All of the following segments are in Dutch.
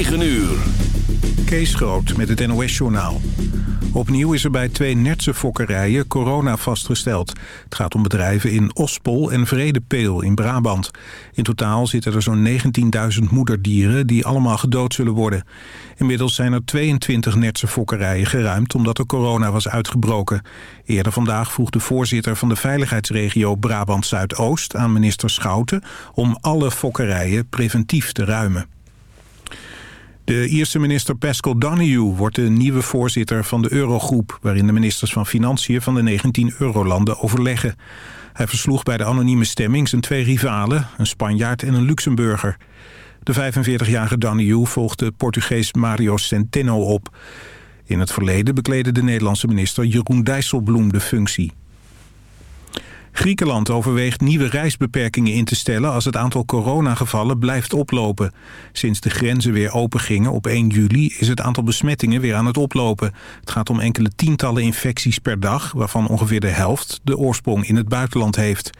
9 uur. Kees Groot met het NOS-journaal. Opnieuw is er bij twee Nertse fokkerijen corona vastgesteld. Het gaat om bedrijven in Ospol en Vredepeel in Brabant. In totaal zitten er zo'n 19.000 moederdieren die allemaal gedood zullen worden. Inmiddels zijn er 22 Nertse fokkerijen geruimd omdat er corona was uitgebroken. Eerder vandaag vroeg de voorzitter van de veiligheidsregio Brabant-Zuidoost aan minister Schouten... om alle fokkerijen preventief te ruimen. De Ierse minister Pascal Donoghue wordt de nieuwe voorzitter van de Eurogroep... waarin de ministers van Financiën van de 19 eurolanden overleggen. Hij versloeg bij de anonieme stemming zijn twee rivalen... een Spanjaard en een Luxemburger. De 45-jarige Donoghue volgde Portugees Mario Centeno op. In het verleden bekleedde de Nederlandse minister Jeroen Dijsselbloem de functie. Griekenland overweegt nieuwe reisbeperkingen in te stellen als het aantal coronagevallen blijft oplopen. Sinds de grenzen weer open gingen op 1 juli is het aantal besmettingen weer aan het oplopen. Het gaat om enkele tientallen infecties per dag, waarvan ongeveer de helft de oorsprong in het buitenland heeft.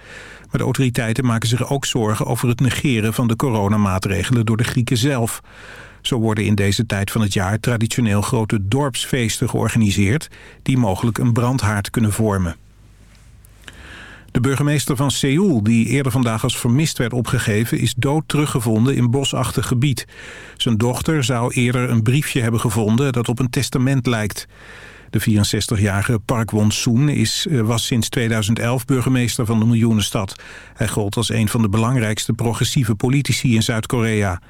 Maar de autoriteiten maken zich ook zorgen over het negeren van de coronamaatregelen door de Grieken zelf. Zo worden in deze tijd van het jaar traditioneel grote dorpsfeesten georganiseerd... die mogelijk een brandhaard kunnen vormen. De burgemeester van Seoul, die eerder vandaag als vermist werd opgegeven... is dood teruggevonden in bosachtig gebied. Zijn dochter zou eerder een briefje hebben gevonden dat op een testament lijkt. De 64-jarige Park Won-soon eh, was sinds 2011 burgemeester van de miljoenenstad. Hij gold als een van de belangrijkste progressieve politici in Zuid-Korea.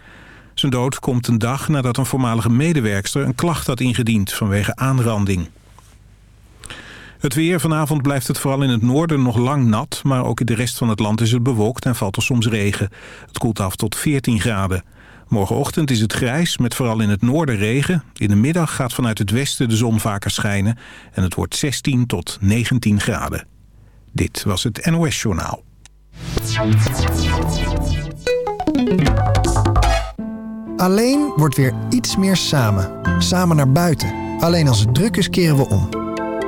Zijn dood komt een dag nadat een voormalige medewerkster een klacht had ingediend vanwege aanranding. Het weer. Vanavond blijft het vooral in het noorden nog lang nat... maar ook in de rest van het land is het bewolkt en valt er soms regen. Het koelt af tot 14 graden. Morgenochtend is het grijs, met vooral in het noorden regen. In de middag gaat vanuit het westen de zon vaker schijnen... en het wordt 16 tot 19 graden. Dit was het NOS Journaal. Alleen wordt weer iets meer samen. Samen naar buiten. Alleen als het druk is keren we om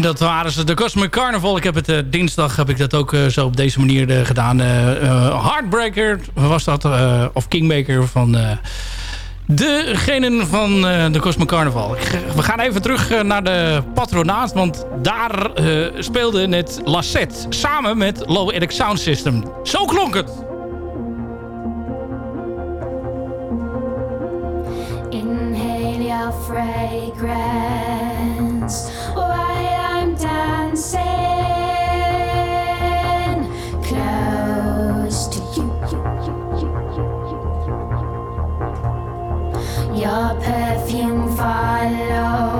Dat waren ze, de Cosmic Carnival. Ik heb het dinsdag heb ik dat ook zo op deze manier gedaan. Heartbreaker was dat, of Kingmaker van degenen van de Cosmic Carnival. We gaan even terug naar de patronaat, want daar speelde net Lassette samen met Low Eric Sound System. Zo klonk het! Inhale your fragrance Close to you. Your perfume follows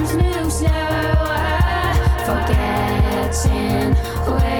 time's new, so forgetting where.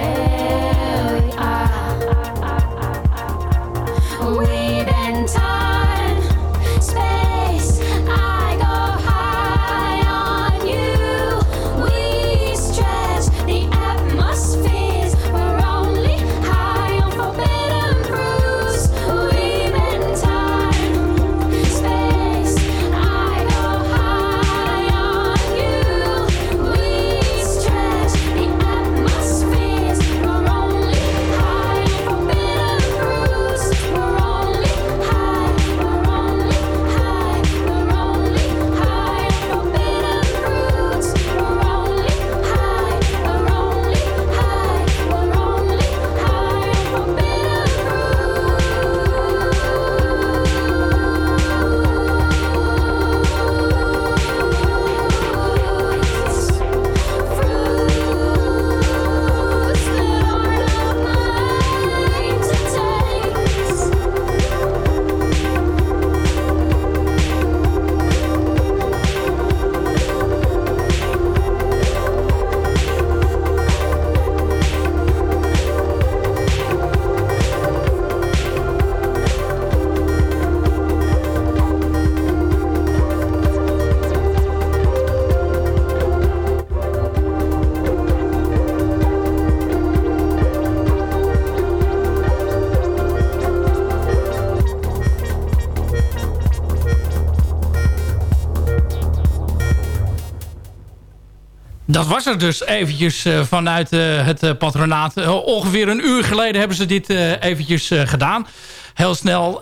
Dat was er dus eventjes eh, vanuit eh, het eh, patronaat. Ongeveer een uur geleden hebben ze dit eventjes gedaan. Heel snel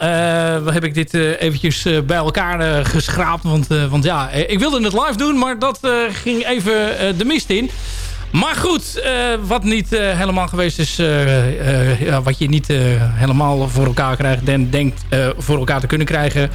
heb ik dit eventjes bij elkaar geschraapt. Want, want ja, ik wilde het live doen, maar dat ging even de mist in. Maar goed, wat niet helemaal geweest is... ja, wat je niet helemaal voor elkaar krijgt... en denkt voor elkaar te kunnen krijgen.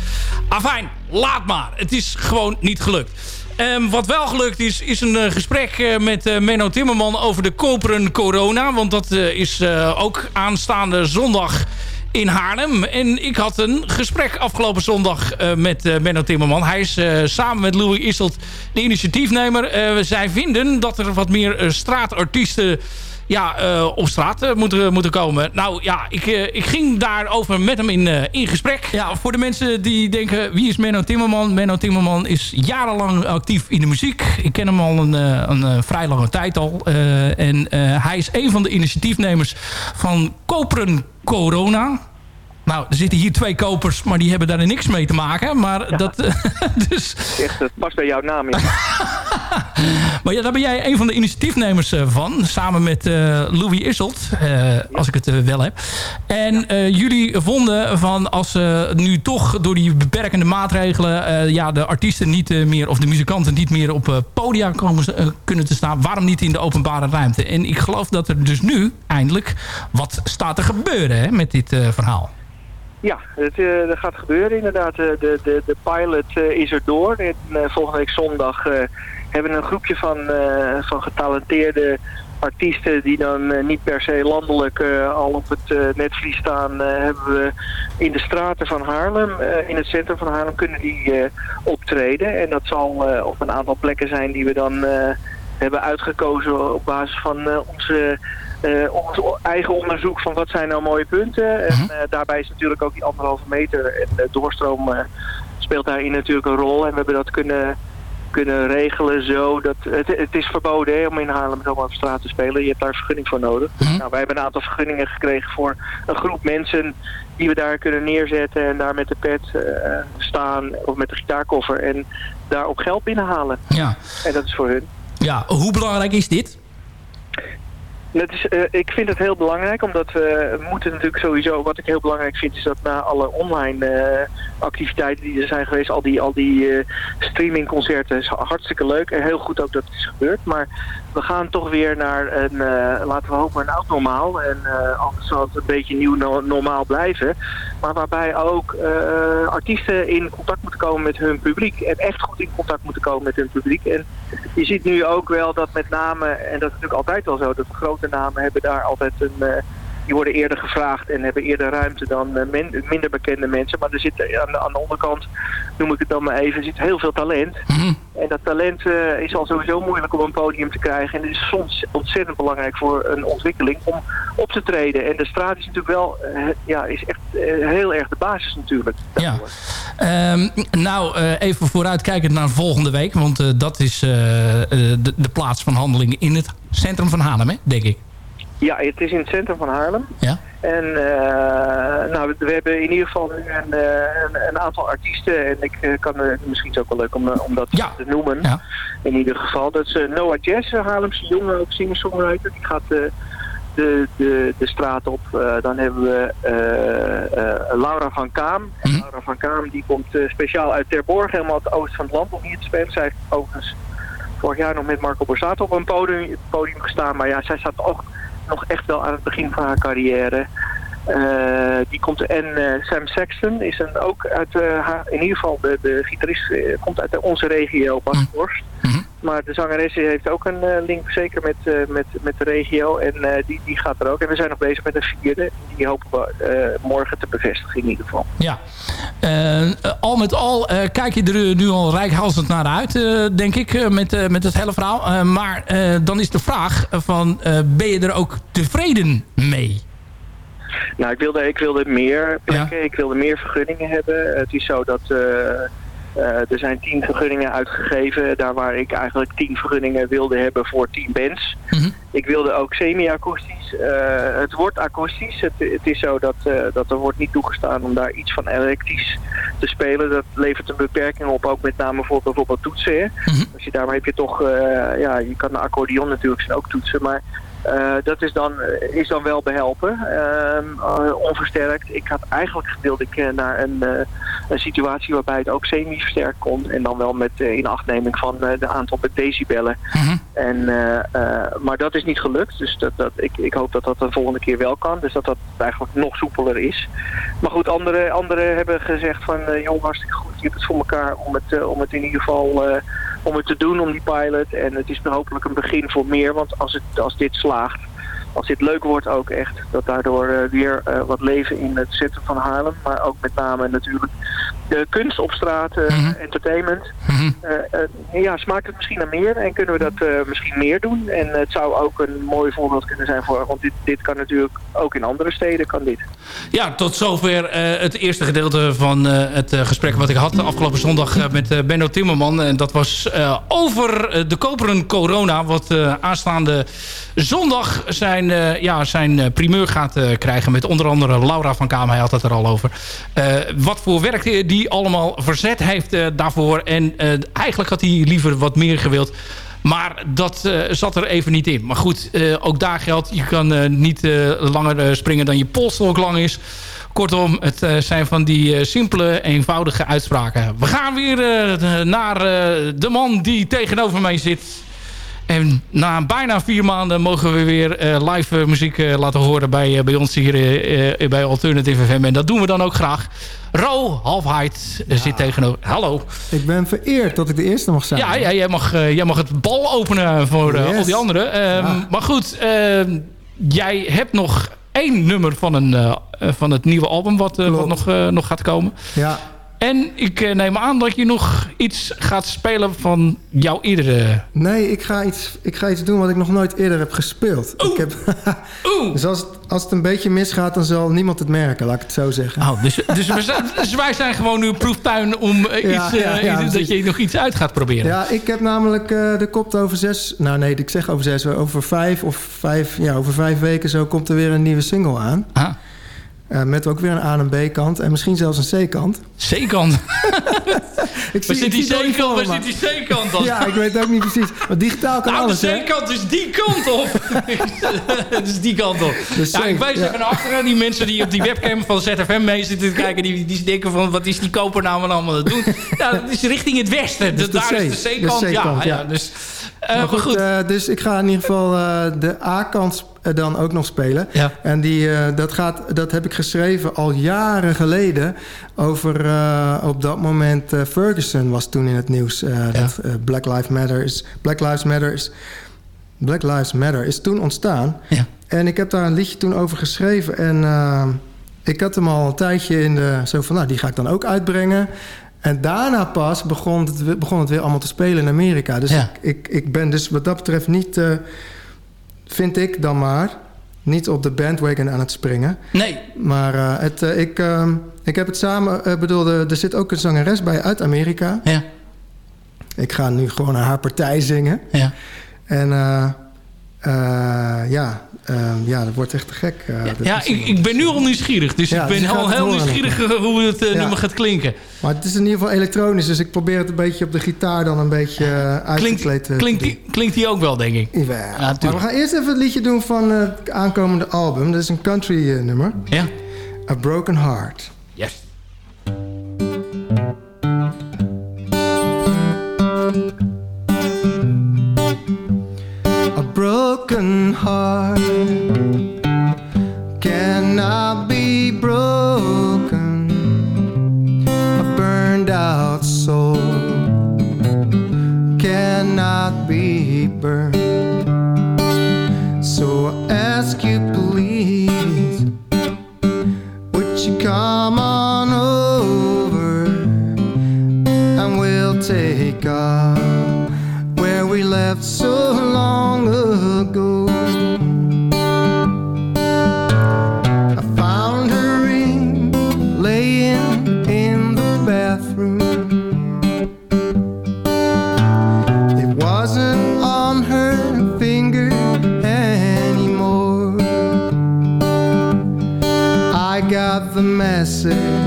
Afijn, laat maar. Het is gewoon niet gelukt. Ehm, wat wel gelukt is, is een eh, gesprek eh, met eh, Menno Timmerman over de koperen corona. Want dat is ook aanstaande zondag in Haarlem. En ik had een gesprek afgelopen zondag met Menno Timmerman. Hij is samen met Louis Isselt de initiatiefnemer. Zij vinden dat er wat meer straatartiesten ja, eh, op straat eh, moeten, moeten komen. Nou ja, ik, eh, ik ging daarover met hem in, in gesprek. Ja, voor de mensen die denken, wie is Menno Timmerman? Menno Timmerman is jarenlang actief in de muziek. Ik ken hem al een, een, vrij lange tijd al. En hij is een van de initiatiefnemers van Koperen Corona. Nou, er zitten hier twee kopers, maar die hebben daar niks mee te maken. Maar dat... dus Echt, het past bij jouw naam. Ja. maar ja, daar ben jij een van de initiatiefnemers van. Samen met Louis Isselt, als ik het wel heb. En jullie vonden van als ze nu toch door die beperkende maatregelen... ja, de artiesten niet meer, of de muzikanten niet meer op podia komen, kunnen te staan. Waarom niet in de openbare ruimte? En ik geloof dat er dus nu eindelijk wat staat te gebeuren hè, met dit verhaal. Ja, het, uh, dat gaat gebeuren inderdaad. de, de, de pilot uh, is er door. En volgende week zondag hebben we een groepje van, van getalenteerde artiesten die dan niet per se landelijk al op het netvlies staan, hebben we in de straten van Haarlem, in het centrum van Haarlem, kunnen die optreden. En dat zal op een aantal plekken zijn die we dan hebben uitgekozen op basis van onze uh, ons eigen onderzoek van wat zijn nou mooie punten. En mhm. eh, daarbij is natuurlijk ook die anderhalve meter en de doorstroom uh, speelt daarin natuurlijk een rol. En we hebben dat kunnen, kunnen regelen zo dat... Het, het is verboden hè, om in Haarlem zomaar op straat te spelen. Je hebt daar een vergunning voor nodig. Mhm. Nou, wij hebben een aantal vergunningen gekregen voor een groep mensen die we daar kunnen neerzetten en daar met de pet staan of met de gitaarkoffer en daar ook geld binnenhalen. Ja. En dat is voor hun. Ja, hoe belangrijk is dit? Dat is, uh, ik vind het heel belangrijk, omdat we moeten natuurlijk sowieso... Wat ik heel belangrijk vind, is dat na alle online uh, activiteiten die er zijn geweest... al die, al die uh, streamingconcerten, is hartstikke leuk. En heel goed ook dat het is gebeurd. Maar we gaan toch weer naar een, laten we hopen, een oud normaal. En anders zal het een beetje nieuw no normaal blijven. Maar waarbij ook artiesten in contact moeten komen met hun publiek. En echt goed in contact moeten komen met hun publiek. En je ziet nu ook wel dat met name, en dat is natuurlijk altijd wel zo... dat grote namen hebben daar altijd een... Die worden eerder gevraagd en hebben eerder ruimte dan uh, minder bekende mensen. Maar er zit aan de, aan de, onderkant, noem ik het dan maar even, zit heel veel talent. Mhm. En dat talent uh, is al sowieso moeilijk om een podium te krijgen. En het is soms ontzettend belangrijk voor een ontwikkeling om op te treden. En de straat is natuurlijk wel, ja, is echt heel erg de basis natuurlijk. Ja. Um, nou, even vooruitkijkend naar volgende week. Want dat is de, de plaats van handeling in het centrum van Haarlem, hè, denk ik. Ja, het is in het centrum van Haarlem. Ja. En uh, nou, we, hebben in ieder geval een, uh, een, een aantal artiesten. En ik uh, kan misschien is ook wel leuk om, om dat ja. te noemen. Ja. In ieder geval. Dat is Noah Jazz, Haarlemse jongen, ook singer-songwriter. Die gaat de, de, de straat op. dan hebben we Laura van Kaam. En mhm. Laura van Kaam die komt speciaal uit Terborg, helemaal het oosten van het land om hier te spelen. Zij heeft overigens vorig jaar nog met Marco Borsato op een podium, podium gestaan. Maar ja, zij staat ook nog echt wel aan het begin van haar carrière. Uh, die komt, en uh, Sam Sexton is een, ook uit, uh, in ieder geval de, de gitarist komt uit onze regio, Basborst. Mm -hmm. Maar de zangeres heeft ook een link zeker met, met, met de regio en die, die gaat er ook. En we zijn nog bezig met een vierde, die hopen we morgen te bevestigen in ieder geval. Ja, al met al kijk je er nu al rijkhalsend naar uit, denk ik, met, met het hele verhaal. maar dan is de vraag van, ben je er ook tevreden mee? Nou, ik wilde, ik wilde meer plekken, ik wilde meer vergunningen hebben. Het is zo dat... Uh, er zijn tien vergunningen uitgegeven. Daar waar ik eigenlijk tien vergunningen wilde hebben voor tien bands. Mhm. Ik wilde ook semi-akoestisch. Uh, het wordt akoestisch. Het, het, is zo dat, dat er wordt niet toegestaan om daar iets van elektrisch te spelen. Dat levert een beperking op, ook met name voor bijvoorbeeld toetsen. Mm Als je, daarmee heb je toch, ja, je kan een accordeon natuurlijk zijn ook toetsen. Maar uh, dat is dan, eh, is dan wel behelpen, uh, onversterkt. Ik had eigenlijk gewild ik naar een, een situatie waarbij het ook semi-versterkt kon. En dan wel met inachtneming van de aantal decibellen. Mm en, maar dat is niet gelukt. Dus dat, dat, ik, ik hoop dat dat de volgende keer wel kan. Dus dat dat eigenlijk nog soepeler is. Maar goed, anderen andere hebben gezegd van... joh, hartstikke goed, je hebt het voor elkaar om het, om het in ieder geval om het te doen, om die pilot. En het is hopelijk een begin voor meer, want als, het, als dit slaagt, als dit leuk wordt ook echt, dat daardoor uh, weer uh, wat leven in het centrum van Haarlem, maar ook met name natuurlijk kunst op straat, mm -hmm. entertainment. Mm -hmm. ja, smaakt het misschien naar meer en kunnen we dat misschien meer doen. En het zou ook een mooi voorbeeld kunnen zijn voor, want dit, dit kan natuurlijk ook in andere steden, kan dit. Ja, tot zover het eerste gedeelte van het gesprek wat ik had afgelopen zondag met Benno Timmerman. En dat was over de koperen corona, wat aanstaande zondag zijn, ja, zijn primeur gaat krijgen met onder andere Laura van Kamer. Hij had het er al over. wat voor werk die die allemaal verzet heeft daarvoor. En eigenlijk had hij liever wat meer gewild. Maar dat zat er even niet in. Maar goed, ook daar geldt, je kan niet langer springen dan je polstok lang is. Kortom, het zijn van die simpele, eenvoudige uitspraken. We gaan weer naar de man die tegenover mij zit. En na bijna vier maanden mogen we weer uh, live uh, muziek uh, laten horen bij, bij ons hier bij Alternative FM. En dat doen we dan ook graag. Ro Halfheid ja. zit tegenover. Hallo. Ik ben vereerd dat ik de eerste mag zijn. Ja, ja jij, mag, jij mag het bal openen voor yes. al die anderen. Ehm, ja. Maar goed, ehm, jij hebt nog één nummer van, een, van het nieuwe album wat, wat nog, nog gaat komen. Ja, en ik eh, neem aan dat je nog iets gaat spelen van jouw eerdere... Nee, ik ga iets, ik ga iets doen wat ik nog nooit eerder heb gespeeld. Ik heb, dus als het, als het een beetje misgaat, dan zal niemand het merken, laat ik het zo zeggen. Oh, dus, dus, zijn, dus wij zijn gewoon nu proeftuin om uh, ja, iets, uh, ja, dat je nog iets uit gaat proberen. Ja, ik heb namelijk uh, de kop over zes... Nou nee, ik zeg over zes, over vijf of vijf, ja, over vijf weken zo komt er weer een nieuwe single aan. Ah. Uh, met ook weer een A- en B-kant. En misschien zelfs een C-kant. C-kant? waar zit die C-kant? Waar zit die C-kant dan? Ja, ik weet ook niet precies. Maar digitaal kan nou, alles, de C-kant is die kant op. Het is die kant op. Ja, ik wijs ja. even naar achteren. Die mensen die op die webcam van ZFM mee zitten te kijken... die, die denken van, wat is die koper nou allemaal aan doen? Ja, dat is richting het westen. Dus daar is de C-kant. Ja, ja, dus... Uh, goed, goed. Uh, dus ik ga in ieder geval de A-kant dan ook nog spelen. Ja. En die, dat, gaat, dat heb ik geschreven al jaren geleden. Over op dat moment Ferguson was toen in het nieuws. Ja. dat, Black Lives Matter is Black Lives Matter is Black Lives Matter is toen ontstaan. Ja. En ik heb daar een liedje toen over geschreven. En ik had hem al een tijdje in de... Zo van, nou, die ga ik dan ook uitbrengen. En daarna pas begon het, begon het weer allemaal te spelen in Amerika. Dus ik, ik, ik, ben dus wat dat betreft niet, uh, vind ik dan maar, niet op de bandwagon aan het springen. Nee. Maar uh, het, uh, ik, ehm, ik heb het samen, bedoel, er zit ook een zangeres bij uit Amerika. Ja. Ik ga nu gewoon naar haar partij zingen. Ja. En ja, uh, ja, dat wordt echt te gek. Uh, ja, ja ik, ik, ben nu al nieuwsgierig. Dus ja, ik ben dus al heel nieuwsgierig hoe het uh, ja. nummer gaat klinken. Maar het is in ieder geval elektronisch. Dus ik probeer het een beetje op de gitaar dan een beetje uitgekleed te klinkt, die, klinkt die ook wel, denk ik. Ja, maar we gaan eerst even het liedje doen van het aankomende album. Dat is een country nummer. Ja. A Broken Heart. Broken heart cannot be broken. A burned out soul cannot be burned. So I ask you, please, would you come on over and we'll take off where we left so long message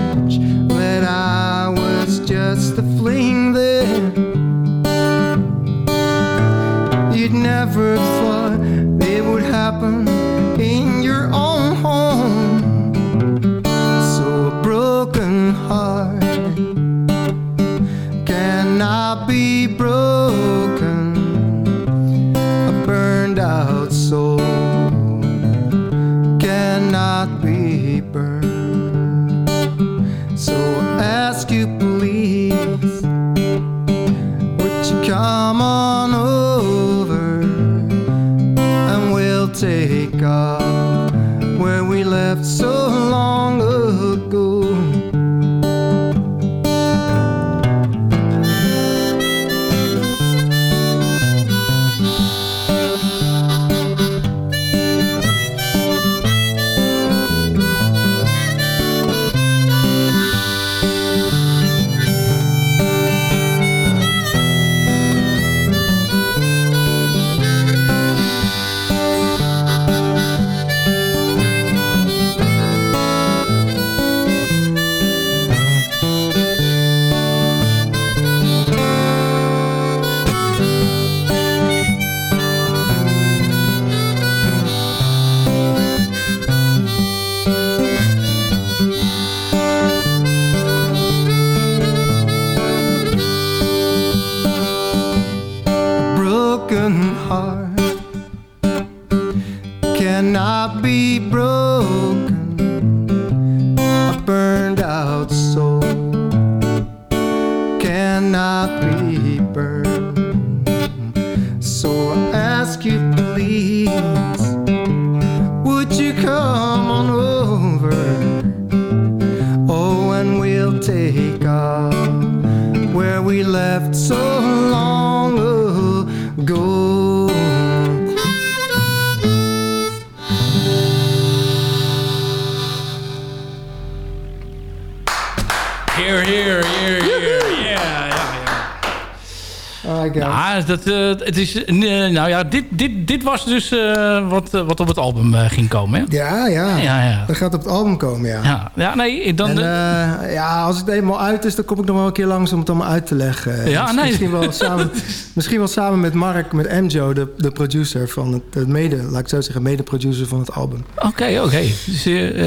het is, eh, nou ja, dit, dit, dit was dus eh, wat, eh, wat op het album ging komen. Hè? Ja, ja. Ja, ja. Dat gaat op het album komen, ja. Ja, ja nee, dan... En ja, als het eenmaal uit is, dan kom ik nog wel een keer langs om het allemaal uit te leggen. Ja, Misschien- nee. Misschien wel samen, misschien wel samen met Mark, met Mjo, de, de producer van het, het mede, laat ik zo zeggen, mede-producer van het album. Oké, oké. Dus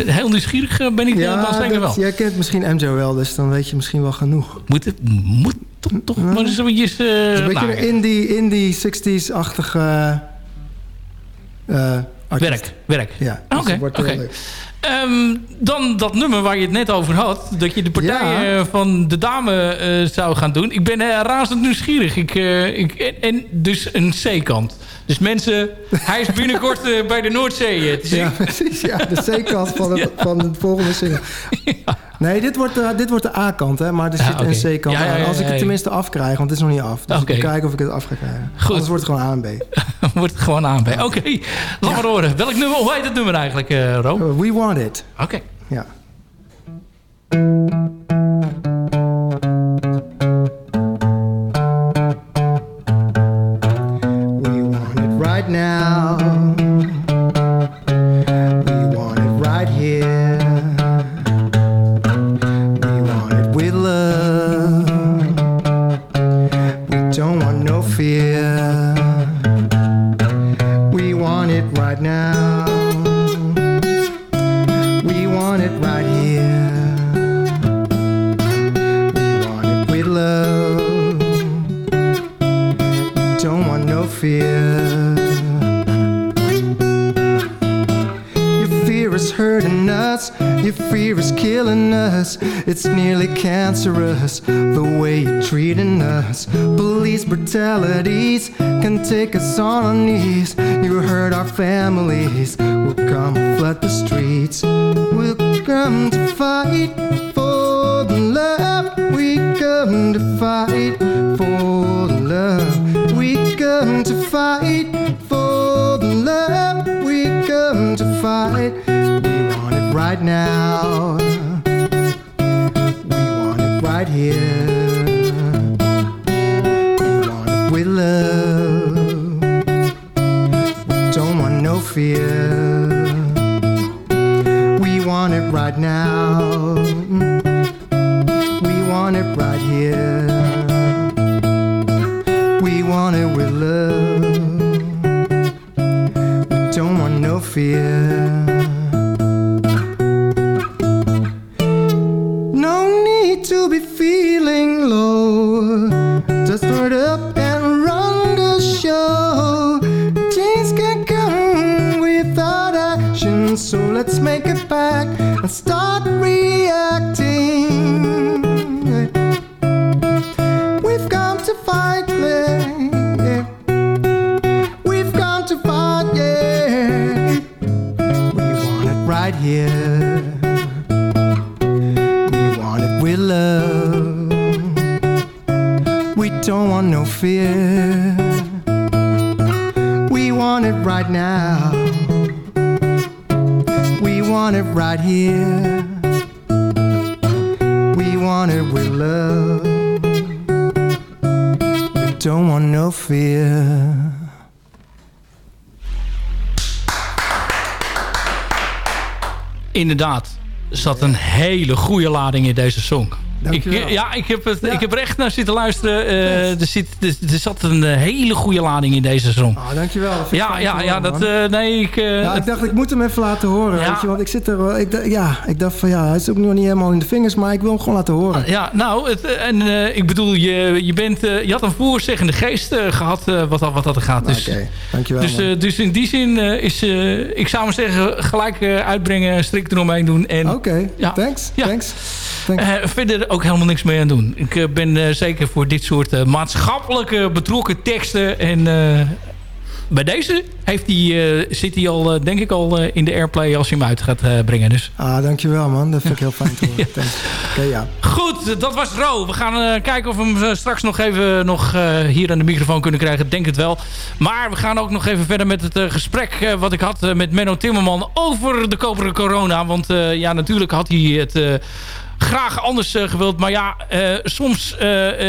heel nieuwsgierig ben ik ja, dan zeker wel. jij kent misschien Mjo wel, dus dan weet je misschien wel genoeg. Moet, het, moet toch, toch maar eens eh, een beetje nou, een indie, indie 60s-achtige eh werk, werk. Ja, dus Oké, leuk. Ehm, dan dat nummer waar je het net over had. Dat je de partij Ja. eh, van de dame eh, zou gaan doen. Ik ben eh, razend nieuwsgierig. Ik, eh, ik, en, en dus een C-kant. Dus mensen, hij is binnenkort eh, bij de Noordzee eh. Ja, precies. Ja, de C-kant van, het- van de volgende single. Nee, dit wordt, de, dit wordt de A-kant, hè, maar er zit een C-kant Ja, aan. Als ik het tenminste afkrijg, want het is nog niet af. Dus Oké. ik moet kijken of ik het af ga krijgen. Goed. Anders wordt het gewoon A en B. Wordt het gewoon aan bij. Oké, laat maar horen. Welk nummer, hoe heet het nummer eigenlijk, eh Ro? We Want It. Oké. Ja. Brutalities can take us on our knees. You hurt our families. Fear. Zat een hele goede lading in deze song. Ik, ja, ik heb, het, ik heb er echt naar zitten luisteren. Uh, er, zit, er, zat een hele goede lading in deze song. Ah, dankjewel. Ja, ja, ja, dat, uh, nee, ik... Uh, ja, ik dacht, ik moet hem even laten horen. Ja. Weet je, want ik zit er... Ik, ja, ik dacht van ja, hij is ook nog niet helemaal in de vingers, maar ik wil hem gewoon laten horen. Ja, nou, het, en ik bedoel, je, je, bent, je had een voorzeggende geest gehad wat, wat dat gaat. Dus, Oké, okay. dankjewel. Dus, dus in die zin is, ik zou maar zeggen, gelijk uitbrengen, strikt eromheen doen. Oké, okay. ja. thanks, thanks. Verder ook helemaal niks mee aan doen. Ik uh, ben uh, zeker voor dit soort uh, maatschappelijke betrokken teksten. En bij deze heeft hij, zit hij al, denk ik al in de airplay als je hem uit gaat brengen. Dus. Ah, dankjewel man. Dat vind ik heel fijn te horen. ja. Okay, ja. Goed, dat was Ro. We gaan kijken of we hem straks nog even nog, hier aan de microfoon kunnen krijgen. Denk het wel. Maar we gaan ook nog even verder met het gesprek wat ik had met Menno Timmerman over de koperen corona. Want ja, natuurlijk had hij het graag anders uh, gewild. Maar ja, uh, soms uh,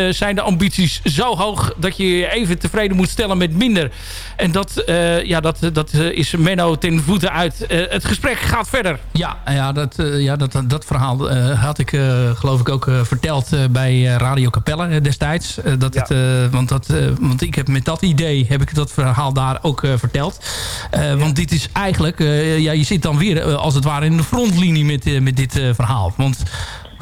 zijn de ambities zo hoog... dat je je even tevreden moet stellen met minder. En dat, ja, dat, dat is Menno ten voeten uit. het gesprek gaat verder. Ja, ja, dat, ja dat, dat verhaal had ik geloof ik ook verteld bij Radio Capelle destijds. dat ja. het, want, dat, want ik heb met dat idee heb ik dat verhaal daar ook verteld. Ja. Want dit is eigenlijk... ja, je zit dan weer als het ware in de frontlinie met, met dit verhaal. Want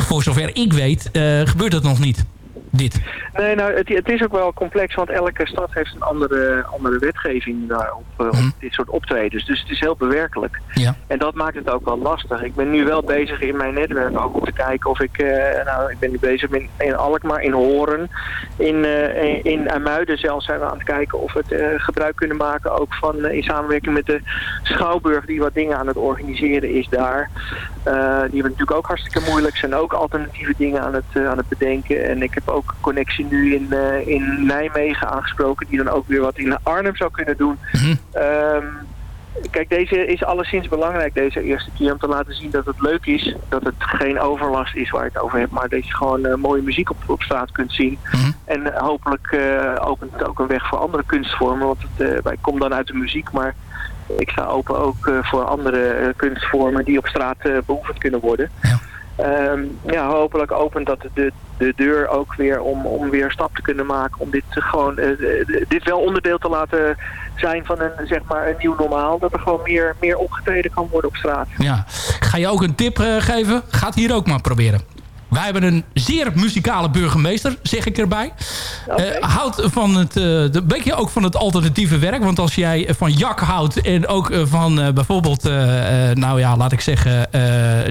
voor zover ik weet, uh, gebeurt dat nog niet dit? Nee, nou, het, het, is ook wel complex, want elke stad heeft een andere, andere wetgeving daarop, uh, op mhm. dit soort optredens. Dus het is heel bewerkelijk. Ja. En dat maakt het ook wel lastig. Ik ben nu wel bezig in mijn netwerk ook om te kijken of ik, uh, nou, ik ben nu bezig in, in Alkmaar, in Horen, in, uh, in Amuiden zelfs zijn we aan het kijken of we het gebruik kunnen maken ook van, in samenwerking met de Schouwburg die wat dingen aan het organiseren is daar. Die hebben natuurlijk ook hartstikke moeilijk, zijn ook alternatieve dingen aan het, aan het bedenken. En ik heb ook connectie nu in, uh, in Nijmegen aangesproken, die dan ook weer wat in Arnhem zou kunnen doen. Mm kijk, deze is alleszins belangrijk, deze eerste keer, om te laten zien dat het leuk is. Dat het geen overlast is waar je het over hebt, maar dat je gewoon uh, mooie muziek op, op straat kunt zien. Mhm. En uh, hopelijk opent het ook een weg voor andere kunstvormen, want het, wij komen dan uit de muziek, maar ik sta open ook voor andere kunstvormen die op straat beoefend kunnen worden. Ja. Um, ja, hopelijk opent dat de, de deur ook weer om, om weer stap te kunnen maken. Om dit gewoon uh, dit wel onderdeel te laten zijn van een, zeg maar, een nieuw normaal. Dat er gewoon meer, meer opgetreden kan worden op straat. Ja. Ga je ook een tip uh, geven? Ga het hier ook maar proberen. Wij hebben een zeer muzikale burgemeester, zeg ik erbij. Okay. Uh, houdt van het, uh, een beetje ook van het alternatieve werk. Want als jij van Jak houdt en ook uh, van bijvoorbeeld, nou ja, laat ik zeggen,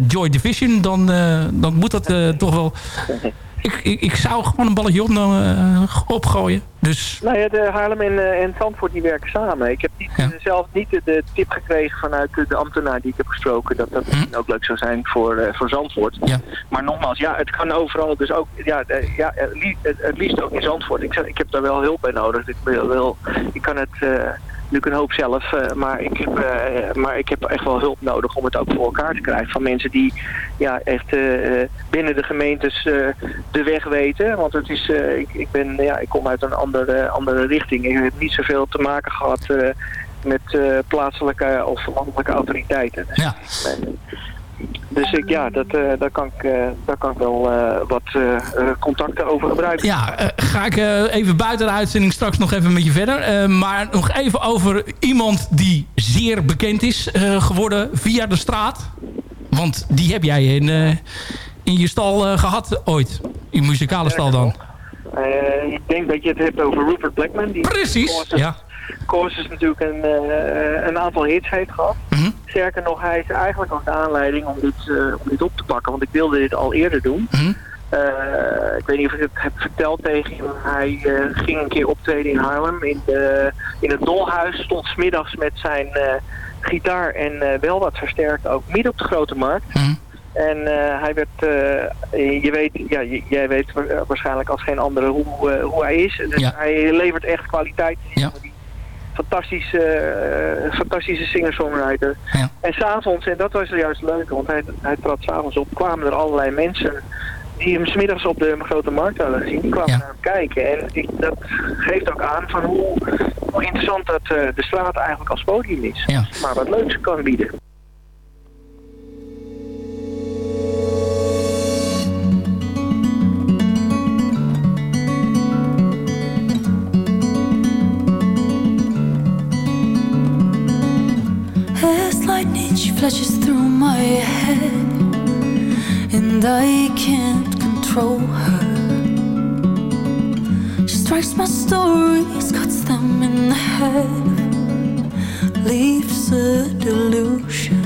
Joy Division, dan, dan moet dat toch wel ik, ik, ik, zou gewoon een balletje op, uh, opgooien. Dus... Nou ja, de Haarlem en, uh, en Zandvoort die werken samen. Ik heb niet, ja. zelf niet de, de, tip gekregen vanuit de, ambtenaar die ik heb gesproken... dat dat hm. ook leuk zou zijn voor, uh, voor Zandvoort. Ja. Maar nogmaals, ja, het kan overal. Dus ook, ja, ja het, het liefst ook in Zandvoort. Ik, ik heb daar wel hulp bij nodig. Ik, wil, ik kan het nu een hoop zelf, uh, maar, ik heb, uh, maar ik heb echt wel hulp nodig om het ook voor elkaar te krijgen. Van mensen die ja, echt uh, binnen de gemeentes de weg weten. Want het is, ik, ik, ben, ja, ik kom uit een andere, andere richting. Ik heb niet zoveel te maken gehad met plaatselijke of landelijke autoriteiten. Ja. Dus ik, ja, dat, uh, daar, kan ik, uh, daar kan ik wel uh, wat contacten over gebruiken. Ja, ga ik even buiten de uitzending straks nog even met je verder. maar nog even over iemand die zeer bekend is geworden via de straat. Want die heb jij in, in je stal gehad ooit. In muzikale stal dan. ik denk dat je het hebt over Rupert Blackman. Die Precies, ja. Courses natuurlijk een, een aantal hits heeft gehad. Mm Sterker nog, hij is eigenlijk ook de aanleiding om dit, uh, om dit op te pakken. Want ik wilde dit al eerder doen. Mm uh, ik weet niet of ik het heb verteld tegen hem. Hij uh, ging een keer optreden in Haarlem. In, de, in het Dolhuis stond smiddags met zijn gitaar en wel wat versterkt ook midden op de Grote Markt. Mm En hij werd, je weet, ja, jij weet waarschijnlijk als geen andere hoe, hoe hij is. Dus ja. hij levert echt kwaliteit. Ja fantastische, uh, fantastische singer-songwriter. Ja. En s'avonds, en dat was juist leuk, want hij, hij trad s'avonds op, kwamen er allerlei mensen die hem smiddags op de grote markt hadden gezien. Die kwamen naar hem kijken. En ik, dat geeft ook aan van hoe, hoe interessant dat uh, de straat eigenlijk als podium is. Ja. Maar wat leuks kan bieden. flashes through my head, and I can't control her. She strikes my stories, cuts them in half, leaves a delusion.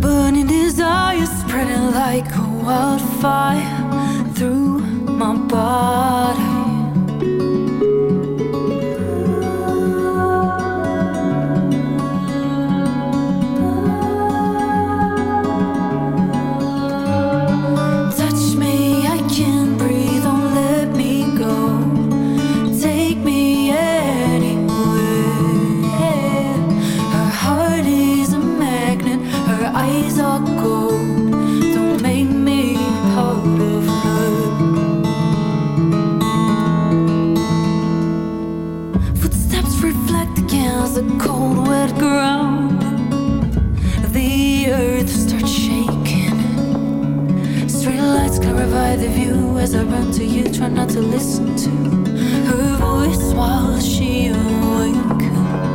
burning desire spreading like wildfire through my body. of you as I run to you, try not to listen to her voice while she awakens.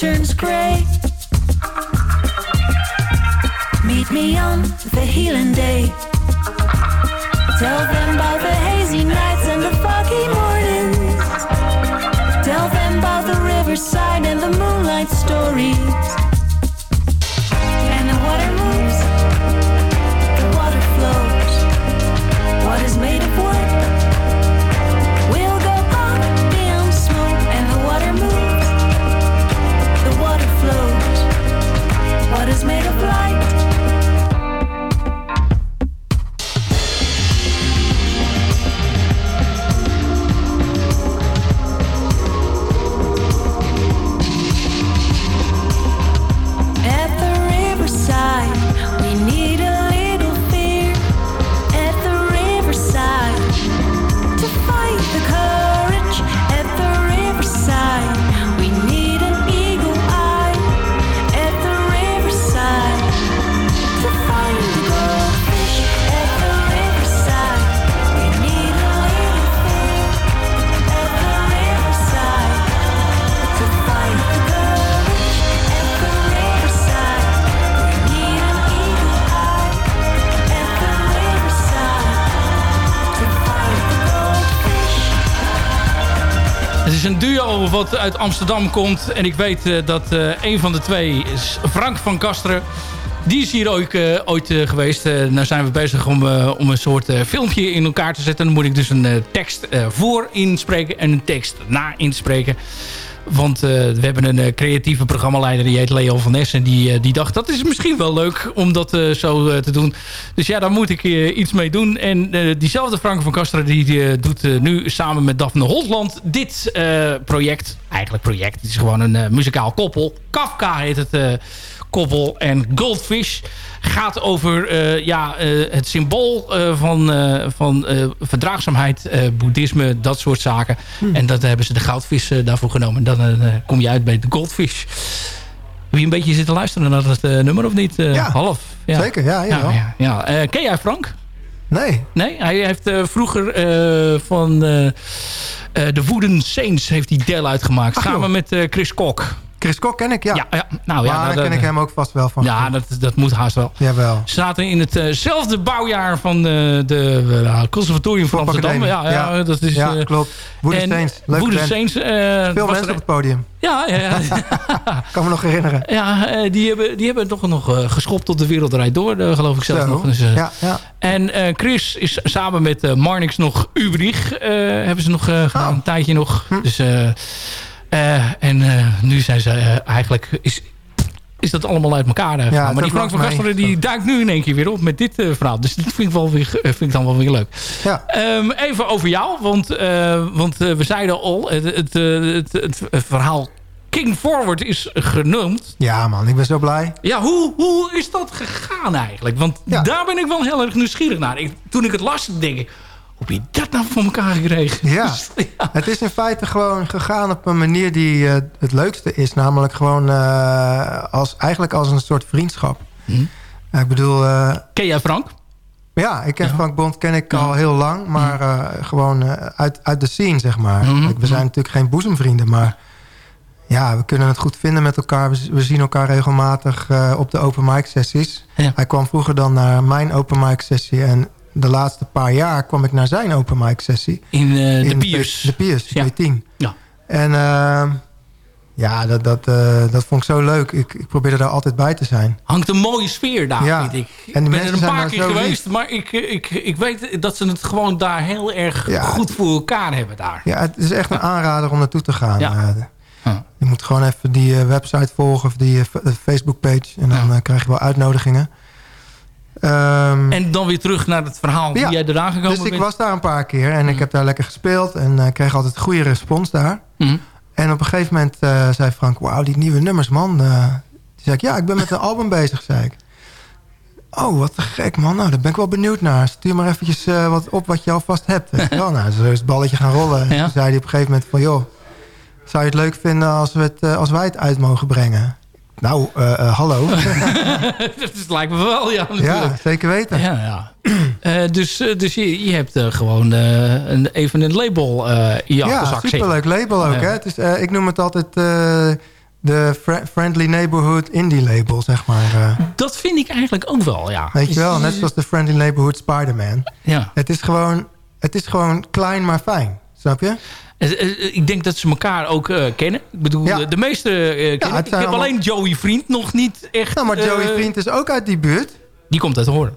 Gray. Meet me on the healing day. Tell them about the hazy nights and the foggy mornings. Tell them about the riverside and the moonlight stories. Duo wat uit Amsterdam komt. En ik weet eh, dat eh, een van de twee is Frank van Kasteren. Die is hier ook eh, ooit geweest. Eh nou zijn we bezig om, om een soort filmpje in elkaar te zetten. Dan moet ik dus een tekst voor inspreken en een tekst na inspreken. Want eh, we hebben een eh, creatieve programmaleider, die heet Leo van Essen. Die, eh, die dacht, dat is misschien wel leuk om dat zo te doen. Dus ja, daar moet ik iets mee doen. En diezelfde Frank van Kasteren, die doet nu samen met Daphne Holtland dit project. Eigenlijk project, het is gewoon een muzikaal koppel. Kafka heet het koppel. En Goldfish gaat over eh, ja, eh, het symbool eh, van, van verdraagzaamheid, boeddhisme, dat soort zaken. En dat hebben ze de goudvis daarvoor genomen. Dan eh, kom je uit bij de Goldfish. Je een beetje zitten luisteren naar dat nummer of niet? Ja, half. Ja. Zeker, ja, Ja, ja. ja, ja. Ken jij Frank? Nee, Nee, hij heeft vroeger van de Wooden Saints heeft hij deel uitgemaakt. Ach, samen joh. met Chris Kok. Chris Kok ken ik, ja. Ja, ja, nou ja. maar daar ken ik hem ook vast wel van. Ja, dat, dat moet haast wel. Jawel. Ze zaten in hetzelfde bouwjaar van eh, de eh, Conservatorium van Amsterdam. Ja, ja, dat is... ja, eh, klopt. Woody en Saints. Leuke Woede. Saints. eh, Veel mensen op het podium. Ja, ja, ja. Kan me nog herinneren. ja eh, die, hebben, die hebben toch nog eh, geschopt tot de wereld rijdt door, eh, geloof ik zelf Zo. nog. Dus, eh, ja, ja. En eh, Chris is samen met eh, Marnix nog Ubrich. eh, hebben ze nog eh, gedaan, Oh. een tijdje nog. Hm. Dus, eh, eh, en eh, nu zijn ze eh, eigenlijk... Is, is dat allemaal uit elkaar eh, het maar die Frank van Gasteren die duikt nu in één keer weer op met dit eh, verhaal. Dus dat vind ik, wel weer, eh, vind ik dan wel weer leuk. Ja. Ehm, even over jou, want, eh, want eh, we zeiden al, het, het, eh, het, het, verhaal King Forward is genoemd. ja, man. Ik ben zo blij. Ja, hoe, hoe is dat gegaan eigenlijk? Want Ja. daar ben ik wel heel erg nieuwsgierig naar. Ik, toen ik het las, denk ik... Hoe heb je dat nou voor elkaar gekregen? Ja. Dus, ja. Het is in feite gewoon gegaan op een manier die eh, het leukste is. Namelijk gewoon eh, als, eigenlijk als een soort vriendschap. Hm. ik bedoel, eh, Ken jij Frank? ja, ik ken Ja. Frank Bond ken ik Ja. al heel lang. Maar eh, gewoon eh, uit, uit de scene, zeg maar. Kijk, We zijn natuurlijk geen boezemvrienden, maar... Ja, we kunnen het goed vinden met elkaar. We, zien elkaar regelmatig eh, op de open mic sessies. Ja. Hij kwam vroeger dan naar mijn open mic sessie. En de laatste paar jaar kwam ik naar zijn open mic sessie. In eh, de Piers. De Piers, Ja. P10. Ja. En ehm, ja, dat, dat, eh, dat vond ik zo leuk. Ik, ik probeerde daar altijd bij te zijn. Hangt een mooie sfeer daar, Ja. vind ik. En Ik de ben er een paar keer geweest, maar ik, ik, ik weet dat ze het gewoon daar heel erg Ja. goed voor elkaar hebben daar. Ja, het is echt een aanrader om naartoe te gaan. Ja. Eh, je moet gewoon even die eh, website volgen of die eh, f- eh, Facebook-page. En dan eh, krijg je wel uitnodigingen. Ehm, En dan weer terug naar het verhaal Ja. die jij eraan gekomen dus ik bent. was daar een paar keer en ik heb daar lekker gespeeld. En eh, kreeg altijd goede respons daar. Mhm. En op een gegeven moment eh, zei Frank... Wauw, die nieuwe nummers, man. Eh, toen zei ik, ja, ik ben met een album bezig, zei ik. Oh, wat te gek, man. Nou, daar ben ik wel benieuwd naar. Stuur maar eventjes eh, wat op wat je alvast hebt. Weet wel? nou, zo is het balletje gaan rollen. En Ja. toen zei hij op een gegeven moment van... joh, zou je het leuk vinden als, we het, eh, als wij het uit mogen brengen? Nou, eh, eh, hallo. dat is, lijkt me wel, ja, natuurlijk. ja, zeker weten. Ja, ja. Eh, dus eh, dus je, je hebt eh, gewoon eh, een, even een label eh, in je Ja, achterzak zitten. superleuk label ook. Ja. Hè? Het is, eh, ik noem het altijd... eh, de Friendly Neighborhood indie label, zeg maar. Uh. Dat vind ik eigenlijk ook wel, ja. Weet je wel, net zoals de Friendly Neighborhood Spider-Man. Ja. Het is, gewoon, het is gewoon klein maar fijn, snap je? Ik denk dat ze elkaar ook uh, kennen. Ik bedoel, ja. de meeste uh, kennen. ik heb allemaal... alleen Joey Vriend nog niet echt... Nou, maar Joey Vriend is ook uit die buurt. Die komt uit Hoorn.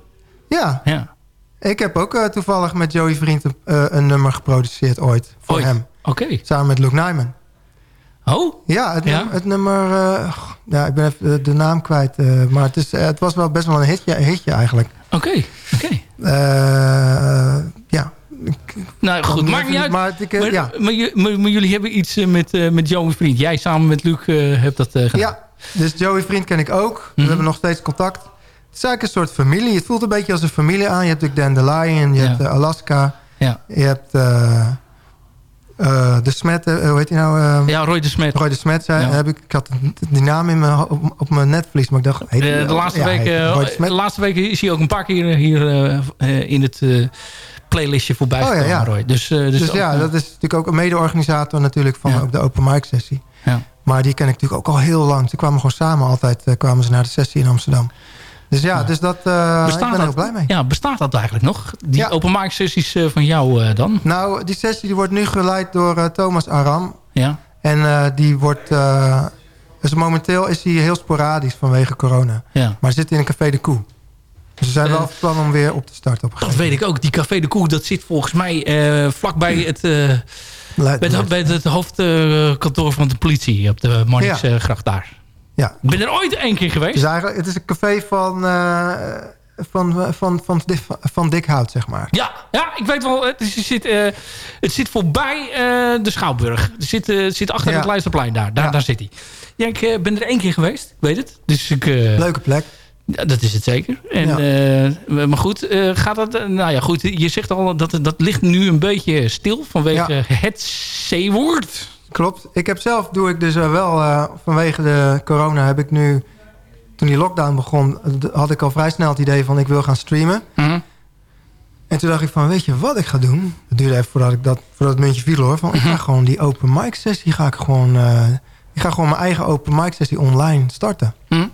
Ja. ja. Ik heb ook toevallig met Joey Vriend een nummer geproduceerd ooit. Voor ooit. hem. Oké. Samen met Luke Nyman. Oh? Ja, het, Nummer, het nummer... Ja, ik ben even de naam kwijt. Maar het, is, het was wel best wel een hitje, hitje eigenlijk. Oké, oké. Okay. Nou goed, maakt niet uit. Maar, ik, maar, ja. maar, maar, jullie hebben iets met, met Joey Vriend. Jij samen met Luc hebt dat gedaan. Ja, dus Joey Vriend ken ik ook. We mm -hmm. hebben nog steeds contact. Het is eigenlijk een soort familie. Het voelt een beetje als een familie aan. Je hebt natuurlijk Dandelion, je ja. hebt Alaska. Ja. Je hebt... Uh, de Smet, uh, hoe heet hij nou? Uh, ja, Roy de Smet. Roy de Smet, zei, ja. heb ik, ik had die naam in mijn, op, op mijn netvlies, maar ik dacht... Heet de, de, laatste ja, week, de laatste week is hij ook een paar keer hier in het playlistje voorbij oh, gekomen, ja, Roy. Dus, dus, dus ook, ja, dat is natuurlijk ook een mede-organisator natuurlijk van ook de open mic sessie. Maar die ken ik natuurlijk ook al heel lang. Ze kwamen gewoon samen altijd, kwamen ze naar de sessie in Amsterdam. Dus ja, ja. dus dat, uh, ik ben er dat, blij mee. Ja, bestaat dat eigenlijk nog? Die ja. open mic sessies uh, van jou uh, dan? Nou, die sessie die wordt nu geleid door Thomas Aram. Ja. En die wordt... dus momenteel is hij heel sporadisch vanwege corona. Ja. Maar zit in een Café de Koe. We zijn wel van plan om weer op te starten. Op dat weet ik ook. Die Café de Koe, dat zit volgens mij vlakbij het... bij, het, bij het hoofdkantoor van de politie op de Marnixgracht daar. Ja. Ik ben er ooit één keer geweest. Dus eigenlijk, het is een café van, uh, van, van, van, van dik hout, zeg maar. Ja, ja ik weet wel. Het, is, het, zit, het zit voorbij de Schouwburg. Het zit, het zit achter ja. het Leisterplein daar. Daar, ja. daar zit hij. Ja, ik ben er één keer geweest. Ik weet het. Dus ik, Leuke plek. Ja, dat is het zeker. En, ja. maar goed, gaat dat... nou ja, goed. Je zegt al dat dat ligt nu een beetje stil vanwege het C-woord. Klopt. Ik heb zelf, doe ik dus wel, vanwege de corona heb ik nu... Toen die lockdown begon, had ik al vrij snel het idee van ik wil gaan streamen. Mm -hmm. En toen dacht ik van, weet je wat ik ga doen? Het duurde even voordat, ik dat, voordat het muntje viel hoor. Van, mm -hmm. Ik ga gewoon die open mic sessie, ga ik gewoon... Ik ga gewoon mijn eigen open mic sessie online starten. Mm -hmm.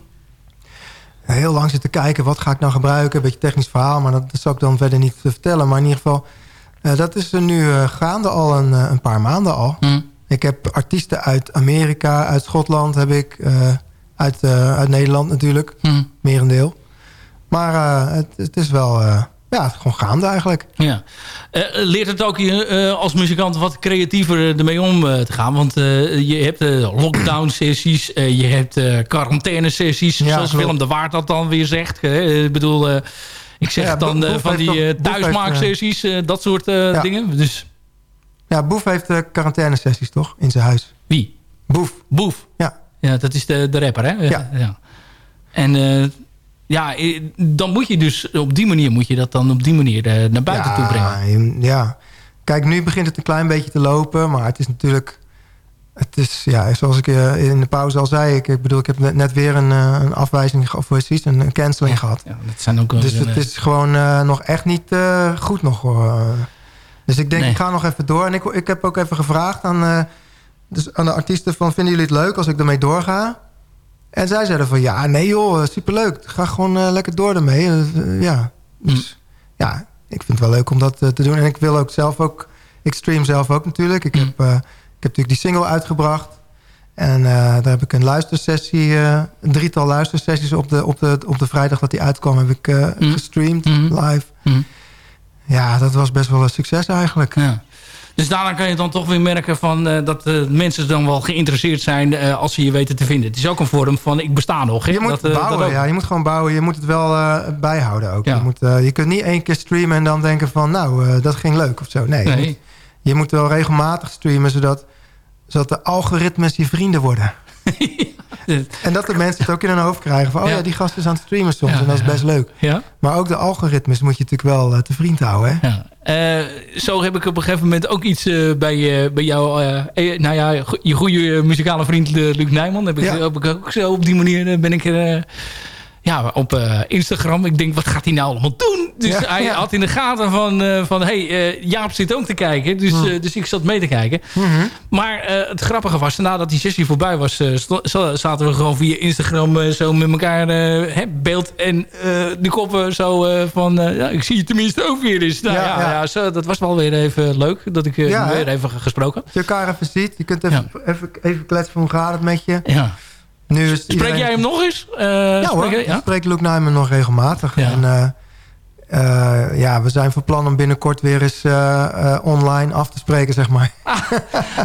Heel lang zitten kijken, wat ga ik nou gebruiken? Een beetje technisch verhaal, maar dat, dat zal ik dan verder niet vertellen. Maar in ieder geval, uh, dat is er nu gaande al een, een paar maanden al. Ik heb artiesten uit Amerika, uit Schotland heb ik. Uit, uit Nederland natuurlijk, hmm. merendeel. Maar het, het, is wel... ja, gewoon gaande eigenlijk. Ja. leert het ook je als muzikant wat creatiever ermee om te gaan? Want je hebt lockdown-sessies, je hebt quarantaine-sessies... Ja, zoals. Willem de Waard dat dan weer zegt. ik bedoel, ik zeg ja, dan van die thuismaaksessies, dat soort ja. dingen. Dus... Ja, Boef heeft quarantaine-sessies, toch? In zijn huis. Wie? Boef. Boef? Ja. Ja, dat is de, de rapper, hè? Ja. ja. En ja, dan moet je dus op die manier... moet je dat dan op die manier uh, naar buiten ja, toe brengen. Ja. Kijk, nu begint het een klein beetje te lopen. Maar het is natuurlijk... Het is, ja, zoals ik in de pauze al zei... Ik, ik bedoel, ik heb net, weer een, een afwijzing... of hoe heet een, een canceling ja, gehad. Ja, dat zijn ook dus het is gewoon nog echt niet goed nog, hoor. Dus ik denk, nee. ik ga nog even door. En ik, ik heb ook even gevraagd aan, uh, dus aan de artiesten van... vinden jullie het leuk als ik ermee doorga? En zij zeiden van, ja, nee joh, superleuk. Ga gewoon uh, lekker door ermee. Uh, ja, dus hm. ja, ik vind het wel leuk om dat te doen. En ik wil ook zelf ook... Ik stream zelf ook natuurlijk. Ik, hm. heb, ik heb natuurlijk die single uitgebracht. En daar heb ik een luistersessie... een drietal luistersessies op de, op de, op de vrijdag dat die uitkwam... heb ik hm. gestreamd, live... Ja, dat was best wel een succes eigenlijk. Ja. Dus daarna kan je dan toch weer merken van, uh, dat uh, mensen dan wel geïnteresseerd zijn uh, als ze je weten te vinden. Het is ook een vorm van ik besta nog. Je moet dat, bouwen, dat ja. Je moet gewoon bouwen. Je moet het wel bijhouden ook. Ja. Je, moet, je kunt niet één keer streamen en dan denken van nou, dat ging leuk of zo. Nee, nee. Je, moet, je, moet, wel regelmatig streamen zodat, zodat de algoritmes je vrienden worden. en dat de mensen het ook in hun hoofd krijgen. Van, oh ja, ja die gast is aan het streamen soms. Ja, en dat is best leuk. Ja? Maar ook de algoritmes moet je natuurlijk wel uh, te vriend houden. Hè? Ja. Uh, zo heb ik op een gegeven moment ook iets uh, bij, bij jou... nou ja, je goede muzikale vriend Luc Nijman. Heb ik, heb ik ook zo op die manier ben ik er ja, op uh, Instagram. Ik denk, wat gaat hij nou allemaal doen? Dus Ja, hij ja. had in de gaten van, eh, van hey, eh, Jaap zit ook te kijken. Dus, eh, dus ik zat mee te kijken. Maar eh, het grappige was, nadat die sessie voorbij was... eh, zaten we gewoon via Instagram eh, zo met elkaar eh, beeld en eh, de koppen zo eh, van... eh, ja, ik zie je tenminste ook weer eens. Nou, ja, Ja, zo, dat was wel weer even leuk dat ik eh, weer even gesproken. Je elkaar even ziet. Je kunt even, even, even kletsen van hoe gaat het met je. Ja. Nu is Spreek iedereen- jij hem nog eens? Eh, Ja hoor, spreek ik spreek Luke Nyman nog regelmatig. Ja. En, eh, eh, ja, we zijn van plan om binnenkort weer eens online af te spreken, zeg maar.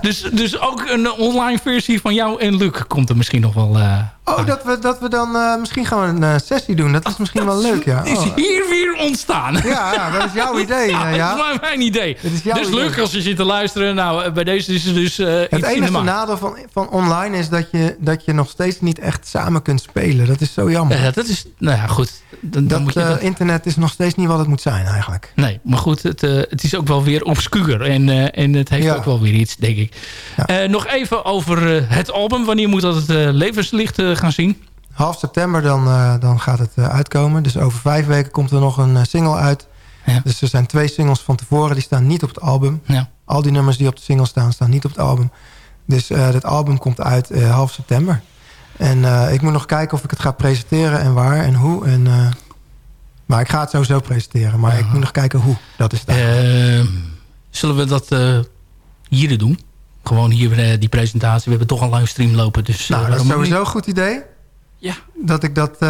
Dus, dus ook een online versie van jou en Luc komt er misschien nog wel... eh, Oh, dat we, dat we dan... eh, misschien gaan we een eh, sessie doen. Dat is misschien wel leuk, ja. is Oh. hier weer ontstaan. Ja, ja, dat is jouw idee, Ja, eh, dat is maar mijn idee. Dit is dus idee. Luc, als je zit te luisteren... Nou, eh, bij deze is het dus eh Het enige nadeel van, van online is dat je, dat je nog steeds niet echt samen kunt spelen. Dat is zo jammer. Ja, dat is... Nou ja, goed. Dan, dat, moet je eh, dat... internet is nog steeds niet wat het moet zijn eigenlijk. Nee, maar goed, het, eh, het is ook wel weer obscuur. En, eh, en het heeft Ja. ook wel weer iets, denk ik. Eh, nog even over eh, het album. Wanneer moet dat het eh, levenslicht eh, gaan zien? Half september dan, eh, dan gaat het eh, uitkomen. Dus over vijf weken komt er nog een eh, single uit. Ja. Dus er zijn twee singles van tevoren. Die staan niet op het album. Ja. Al die nummers die op de single staan, staan niet op het album. Dus eh het album komt uit eh, half september. En eh, ik moet nog kijken of ik het ga presenteren en waar en hoe. En, eh, maar ik ga het sowieso presenteren. Maar ik moet nog kijken hoe. Dat is daar. Eh, zullen we dat eh, hier doen? Gewoon hier eh, die presentatie. We hebben toch een livestream lopen. Dus, nou, eh, dat is sowieso een goed idee. Ja. Dat ik dat... eh,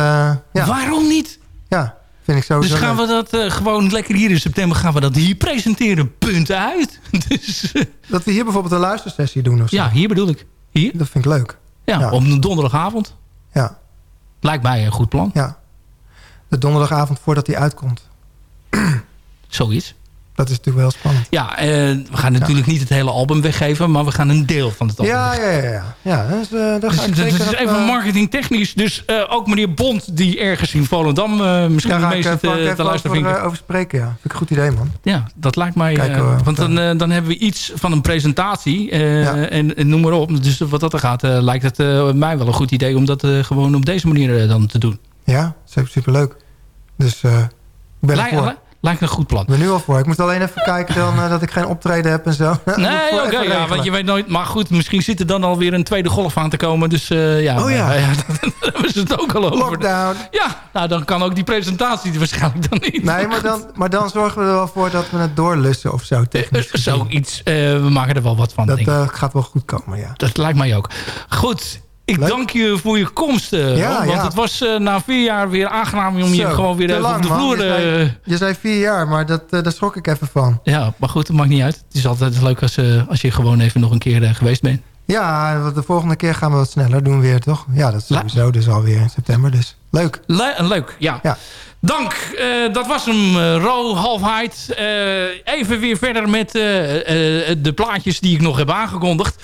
ja, Waarom niet? ja, vind ik sowieso Dus gaan leuk. we dat gewoon lekker hier in september gaan we dat hier presenteren. Punt uit. Dus Dat we hier bijvoorbeeld een luistersessie doen of zo. ja, hier bedoel ik. Hier? Dat vind ik leuk. Ja, Ja. op een donderdagavond. Ja, Lijkt mij een goed plan. ja. De donderdagavond voordat hij uitkomt. Zoiets. Dat is natuurlijk wel spannend. Ja, eh, we gaan natuurlijk niet het hele album weggeven, maar we gaan een deel van het album Ja, weggeven. ja, ja. ja. ja dus, eh, daar Dus, ga ik dat is op, even eh, marketingtechnisch. Dus ook meneer Bond, die ergens in Volendam misschien Daar de meeste te, luisteren over, vindt. eh, over spreken, ja. Vind ik een goed idee, man. Ja, dat lijkt mij... Kijken want dan, dan hebben we iets van een presentatie. en, en noem maar op. Dus wat dat er gaat, lijkt het mij wel een goed idee... om dat gewoon op deze manier dan te doen. Ja, super, super leuk. Dus ik ben Lijkt, ervoor. Lijkt een goed plan. Ik ben nu al voor. Ik moet alleen even kijken dan, eh, dat ik geen optreden heb en zo. Nee, oké, ja, want je weet nooit. Maar goed, misschien zit er dan alweer een tweede golf aan te komen. Dus eh, ja, Oh ja. maar, ja daar hebben ze het ook al over. Lockdown. Ja, nou dan kan ook die presentatie waarschijnlijk dan niet. Nee, maar dan, maar dan zorgen we er wel voor dat we het doorlussen of zo. Technisch Eh. Zoiets. we maken er wel wat van, Dat gaat wel goed komen, ja. Dat lijkt mij ook. Goed, ik Leuk. dank je voor je komst. eh, Ja, want ja. het was eh, na vier jaar weer aangenaam om je gewoon weer te even lang, op de man. vloer... Je eh, zei- Je zei vier jaar, maar dat, daar schrok ik even van. ja, maar goed, dat maakt niet uit. Het is altijd leuk als, als je gewoon even nog een keer geweest bent. Ja, de volgende keer gaan we wat sneller doen weer, toch? Ja, dat is sowieso dus alweer in september, dus leuk. Le- leuk, ja. Ja. Dank. Dat was hem, uh, Ro Halfheid. Even weer verder met de plaatjes die ik nog heb aangekondigd.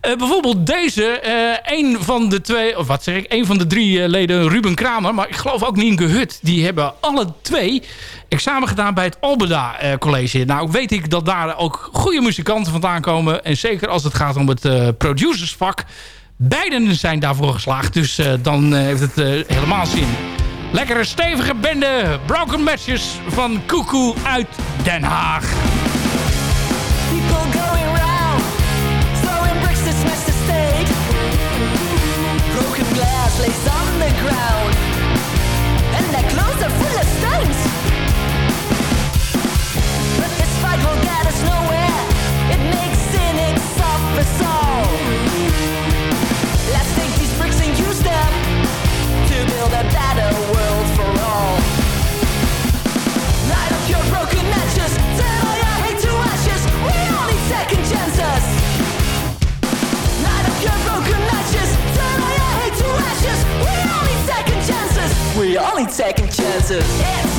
Eh, bijvoorbeeld deze, eh een van de twee, of wat zeg ik, een van de drie eh, leden, Ruben Kramer, maar ik geloof ook Nienke Hut, die hebben alle twee examen gedaan bij het Albeda College. Nou weet ik dat daar ook goede muzikanten vandaan komen en zeker als het gaat om het producersvak. Beiden zijn daarvoor geslaagd, dus dan heeft het helemaal zin. Lekkere stevige bende Broken Matches van Koekoe uit Den Haag. Lays on the ground, and their clothes are full of stains. But this fight will get us nowhere. It makes cynics of We're only taking chances.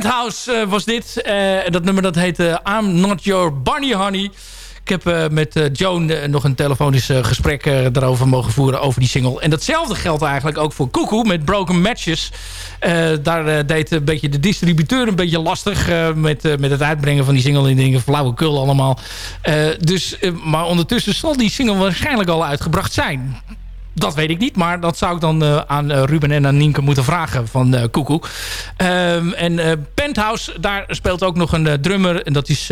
Penthouse eh, was dit. Eh, dat nummer dat heette I'm Not Your Bunny Honey. Ik heb eh, met eh, Joan eh, nog een telefonisch eh, gesprek eh, daarover mogen voeren over die single. En datzelfde geldt eigenlijk ook voor Cuckoo met Broken Matches. Eh, daar eh, deed een beetje de distributeur een beetje lastig eh, met, eh, met het uitbrengen van die single. En dingen flauwekul allemaal. Eh, dus, eh, maar ondertussen zal die single waarschijnlijk al uitgebracht zijn. Dat weet ik niet, maar dat zou ik dan eh, aan eh, Ruben en aan Nienke moeten vragen van uh, en Penthouse, daar speelt ook nog een drummer. En dat is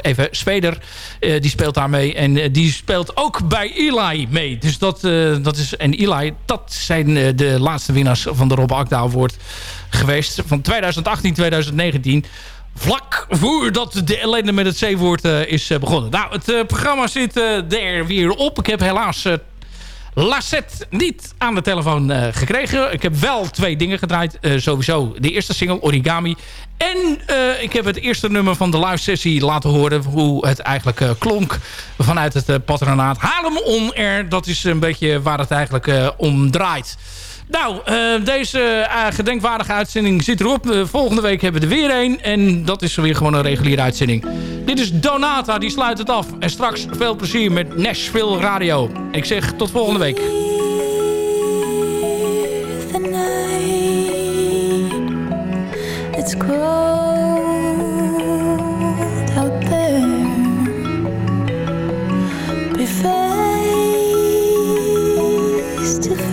even Zweder. Die speelt daar mee. En die speelt ook bij Eli mee. Dus dat, dat is... En Eli, dat zijn de laatste winnaars van de Rob Akda Award geweest. Van 2018-2019 vlak voordat de ellende met het C-woord is begonnen. Nou, het programma zit er weer op. Ik heb helaas Lassette niet aan de telefoon eh, gekregen. Ik heb wel twee dingen gedraaid. Eh, sowieso de eerste single, Origami. En eh, ik heb het eerste nummer van de live sessie laten horen... hoe het eigenlijk klonk vanuit het patronaat. Haarlem On Air, dat is een beetje waar het eigenlijk om draait. Nou, eh, deze eh, gedenkwaardige uitzending zit erop. Eh, volgende week hebben we er weer een. En dat is weer gewoon een reguliere uitzending. Dit is Donata, die sluit het af. En straks veel plezier met Nashville Radio. Ik zeg tot volgende week.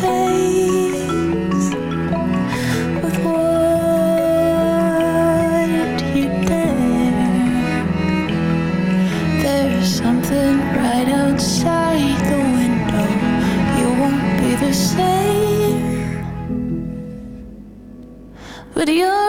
night. But you're